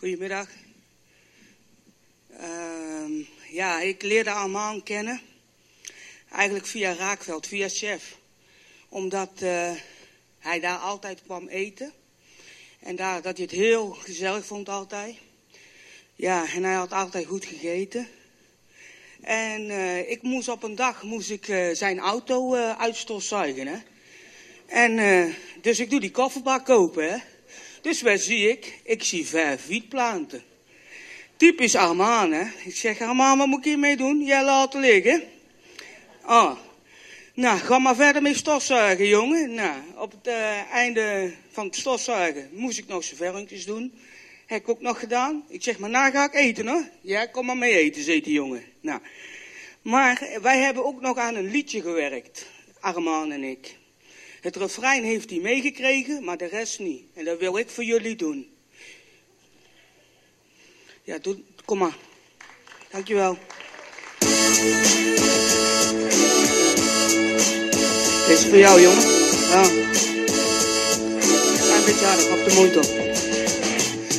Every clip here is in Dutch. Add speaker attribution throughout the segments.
Speaker 1: Goedemiddag. Ehm, ja, ik leerde Armand kennen. Eigenlijk via Raakveld, via chef. Omdat eh, hij daar altijd kwam eten. En daar, dat hij het heel gezellig vond altijd. Ja, en hij had altijd goed gegeten. En eh, ik moest op een dag moest ik, eh, zijn auto uh, uitstofzuigen. Hè? En dus ik doe die kofferbak kopen. Hè? Dus wat zie ik? Ik zie vijf wietplanten. Typisch Armaan, hè? Ik zeg, Armaan, wat moet ik hiermee doen? Jij laten liggen. Oh. Nou, ga maar verder met stofzuigen, jongen. Nou, op het uh, einde van het stofzuigen moest ik nog vervellingjes doen. Heb ik ook nog gedaan. Ik zeg, maar na ga ik eten, hoor. Ja, kom maar mee eten, zei die jongen. Nou. Maar wij hebben ook nog aan een liedje gewerkt. Armaan en ik. Het refrein heeft hij meegekregen, maar de rest niet. En dat wil ik voor jullie doen. Ja, doe, kom maar. Dankjewel. Dit is voor jou, jongen. Ja. Een beetje harder, op de mond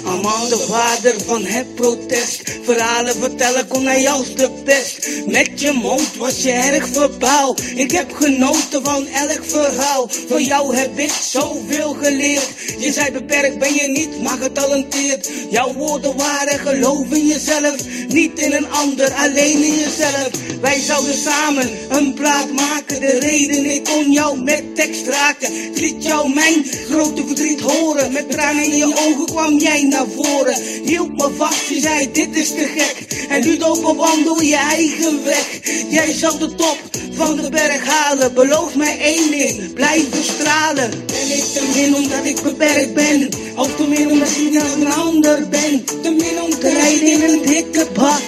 Speaker 1: Armand, de vader van het protest. Verhalen vertellen kon hij als de best. Met je mond was je erg verbaal. Ik heb genoten van elk verhaal. Van jou heb ik zoveel geleerd. Je zei beperkt ben je niet, maar getalenteerd. Jouw woorden waren geloof in jezelf. Niet in een ander, alleen in jezelf. Wij zouden samen een plaat maken. De reden ik kon jou met tekst raken. Ik liet jou mijn grote verdriet horen. Met tranen in je ogen kwam jij naar voren. Hield me vast, je zei dit is te gek. En nu lopen wandel je eigen weg. Jij zal de top van de berg halen. Beloof mij één ding, blijven stralen. Ben ik te min omdat ik beperkt ben. Of te min omdat ik een ander ben. Te min om te rijden in een dikke bak.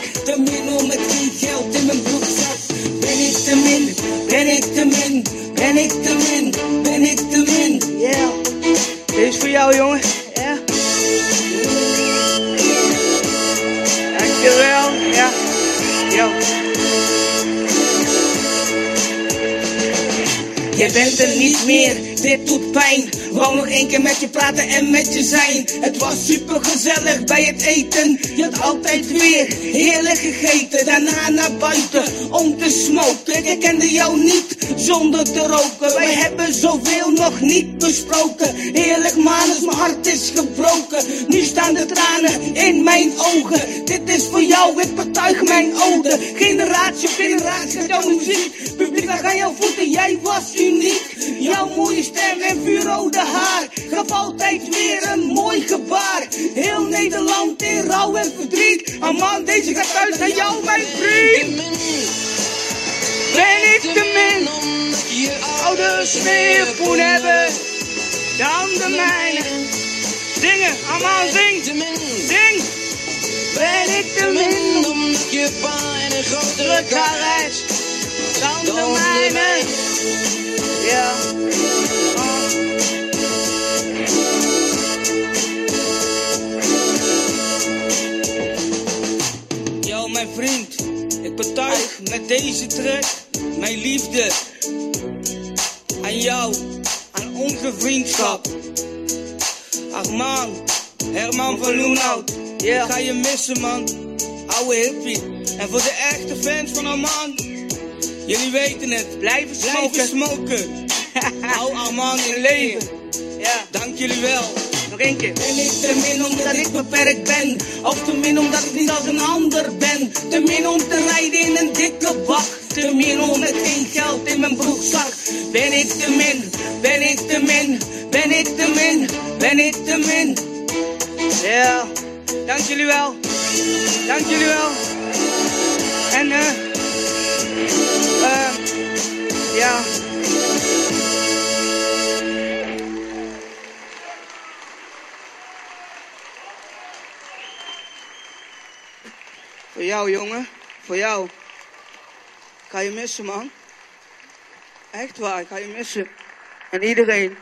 Speaker 1: Jij bent er niet meer, dit doet pijn. Wou nog één keer met je praten en met je zijn. Het was super gezellig bij het eten. Je had altijd weer heerlijk gegeten. Daarna naar buiten om te smoken. Ik kende jou niet zonder te roken. Wij hebben zoveel nog niet besproken. Heerlijk manus, mijn hart is gebroken. Nu staan de tranen in mijn ogen. Dit is voor jou, ik betuig mijn ode. Generatie generatie, jouw muziek. Aan jouw voeten, jij was uniek. Jouw mooie stem en vuurrode haar gaf altijd weer een mooi gebaar. Heel Nederland in rouw en verdriet. Man, deze gaat uit naar jou, mijn vriend. Ben ik te min? Ouders meer poen hebben dan de mijne. Zingen, allemaal zing, zing. Ben ik te min? Omdat je pa in een grotere kar Yo, mijn vriend, ik betuig met deze track mijn liefde aan jou, aan onze vriendschap. Arman, Herman van Loenhout, yeah. ik ga je missen man, ouwe hippie. En voor de echte fans van Arman, jullie weten het, blijven smoken. Blijven smoken. Hou Arman in leven. Ja. Dank jullie wel. Nog één ik te min omdat ik beperkt ben? Of te min omdat ik niet als een ander ben? Te min om te rijden in een dikke bak? Te min om met geen geld in mijn broekzak? Ben ik te min? Ben ik te min? Ben ik te min? Ben ik te min? Ja, dank jullie wel. Dank jullie wel. En eh... Uh, ja... Voor jou, jongen. Voor jou. Ga je missen, man. Echt waar, ga je missen. En iedereen.